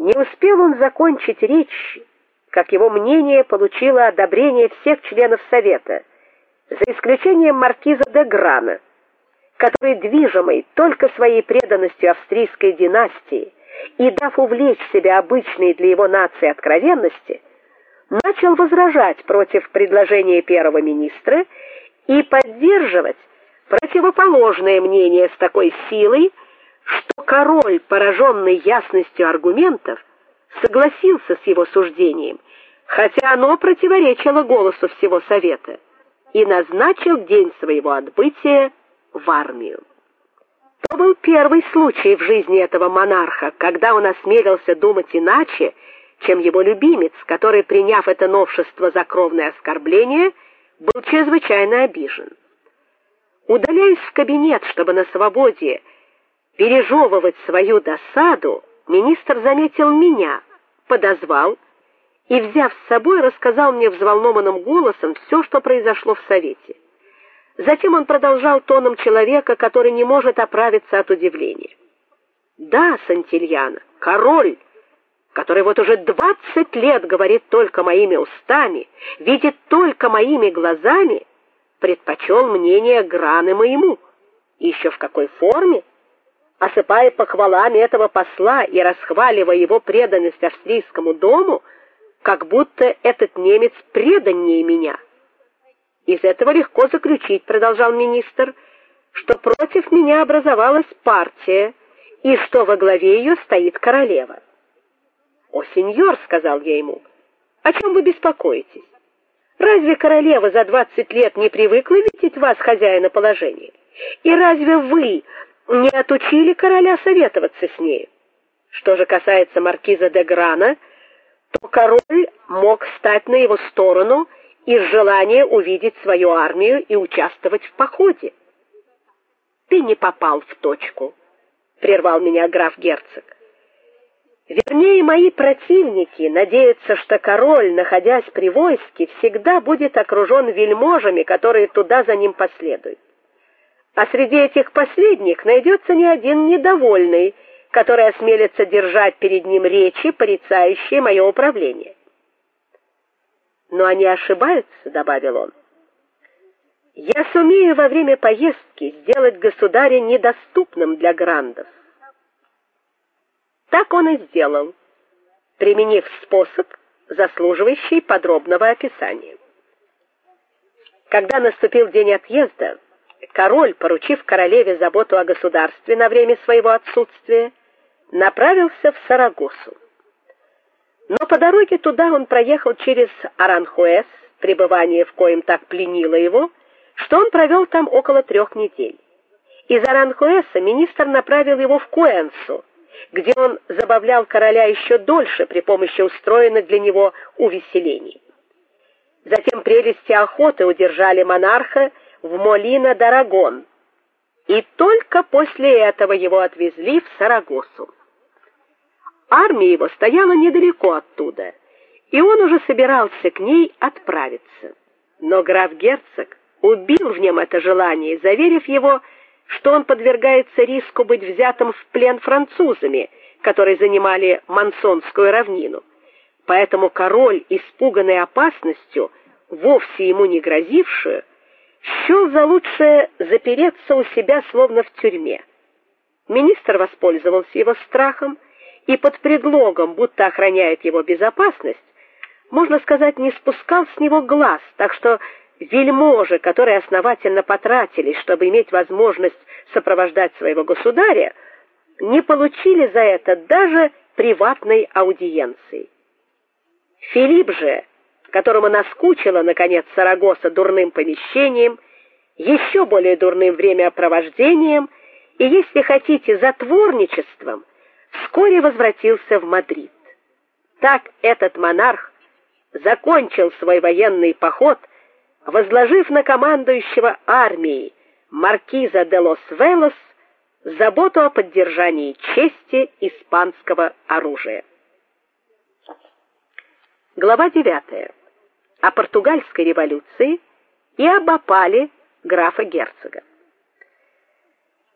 Не успел он закончить речь, как его мнение получило одобрение всех членов совета, за исключением маркиза де Грана, который движимый только своей преданностью австрийской династии и дав увлечь себя обычной для его нации откровенности, начал возражать против предложения первого министра и поддерживать противоположное мнение с такой силой, что король, пораженный ясностью аргументов, согласился с его суждением, хотя оно противоречило голосу всего совета, и назначил день своего отбытия в армию. То был первый случай в жизни этого монарха, когда он осмелился думать иначе, чем его любимец, который, приняв это новшество за кровное оскорбление, был чрезвычайно обижен. Удаляясь в кабинет, чтобы на свободе пережевывать свою досаду, министр заметил меня, подозвал и, взяв с собой, рассказал мне взволнованным голосом все, что произошло в совете. Затем он продолжал тоном человека, который не может оправиться от удивления. Да, Сантильяна, король, который вот уже двадцать лет говорит только моими устами, видит только моими глазами, предпочел мнение Граны моему. И еще в какой форме? Осыпая похвалами этого посла и расхваливая его преданность австрийскому дому, как будто этот немец преданнее меня. Из этого легко заключить, продолжал министр, что против меня образовалась партия и что во главе ее стоит королева. "О, сеньор", сказал я ему. "О чем вы беспокоитесь? Разве королева за двадцать лет не привыкла видеть вас хозяина положения? И разве вы не отучили короля советоваться с ней? Что же касается маркиза де Грана, то король мог стать на его сторону из желания увидеть свою армию и участвовать в походе. Ты не попал в точку, прервал меня граф Герцог. Вернее, мои противники надеются, что король, находясь при войске, всегда будет окружен вельможами, которые туда за ним последуют. А среди этих последних найдется не один недовольный, который осмелится держать перед ним речи, порицающие мое управление. Но они ошибаются, добавил он. Я сумею во время поездки сделать государя недоступным для грандов. Так он и сделал, применив способ, заслуживающий подробного описания. Когда наступил день отъезда, король, поручив королеве заботу о государстве на время своего отсутствия, направился в Сарагосу. Но по дороге туда он проехал через Аранхуэс, пребывание в коем так пленило его, что он провел там около трех недель. Из Аранхуэса министр направил его в Куэнсу, где он забавлял короля еще дольше при помощи устроенных для него увеселений. Затем прелести охоты удержали монарха в Молино-Дарагон, и только после этого его отвезли в Сарагосу. Армия его стояла недалеко оттуда, и он уже собирался к ней отправиться. Но граф Герцог убил в нем это желание, заверив его, что он подвергается риску быть взятым в плен французами, которые занимали Мансонскую равнину. Поэтому король, испуганный опасностью, вовсе ему не грозившую, счел за лучшее запереться у себя словно в тюрьме. Министр воспользовался его страхом и под предлогом, будто охраняет его безопасность, можно сказать, не спускал с него глаз, так что вельможи, которые основательно потратились, чтобы иметь возможность сопровождать своего государя, не получили за это даже приватной аудиенции. Филипп же, которому наскучило наконец Сарагоса дурным помещением, еще более дурным времяпровождением и, если хотите, затворничеством, вскоре возвратился в Мадрид. Так этот монарх закончил свой военный поход, возложив на командующего армией маркиза де Лос-Велес заботу о поддержании чести испанского оружия. Глава 9. О португальской революции и об опале графа Герцога.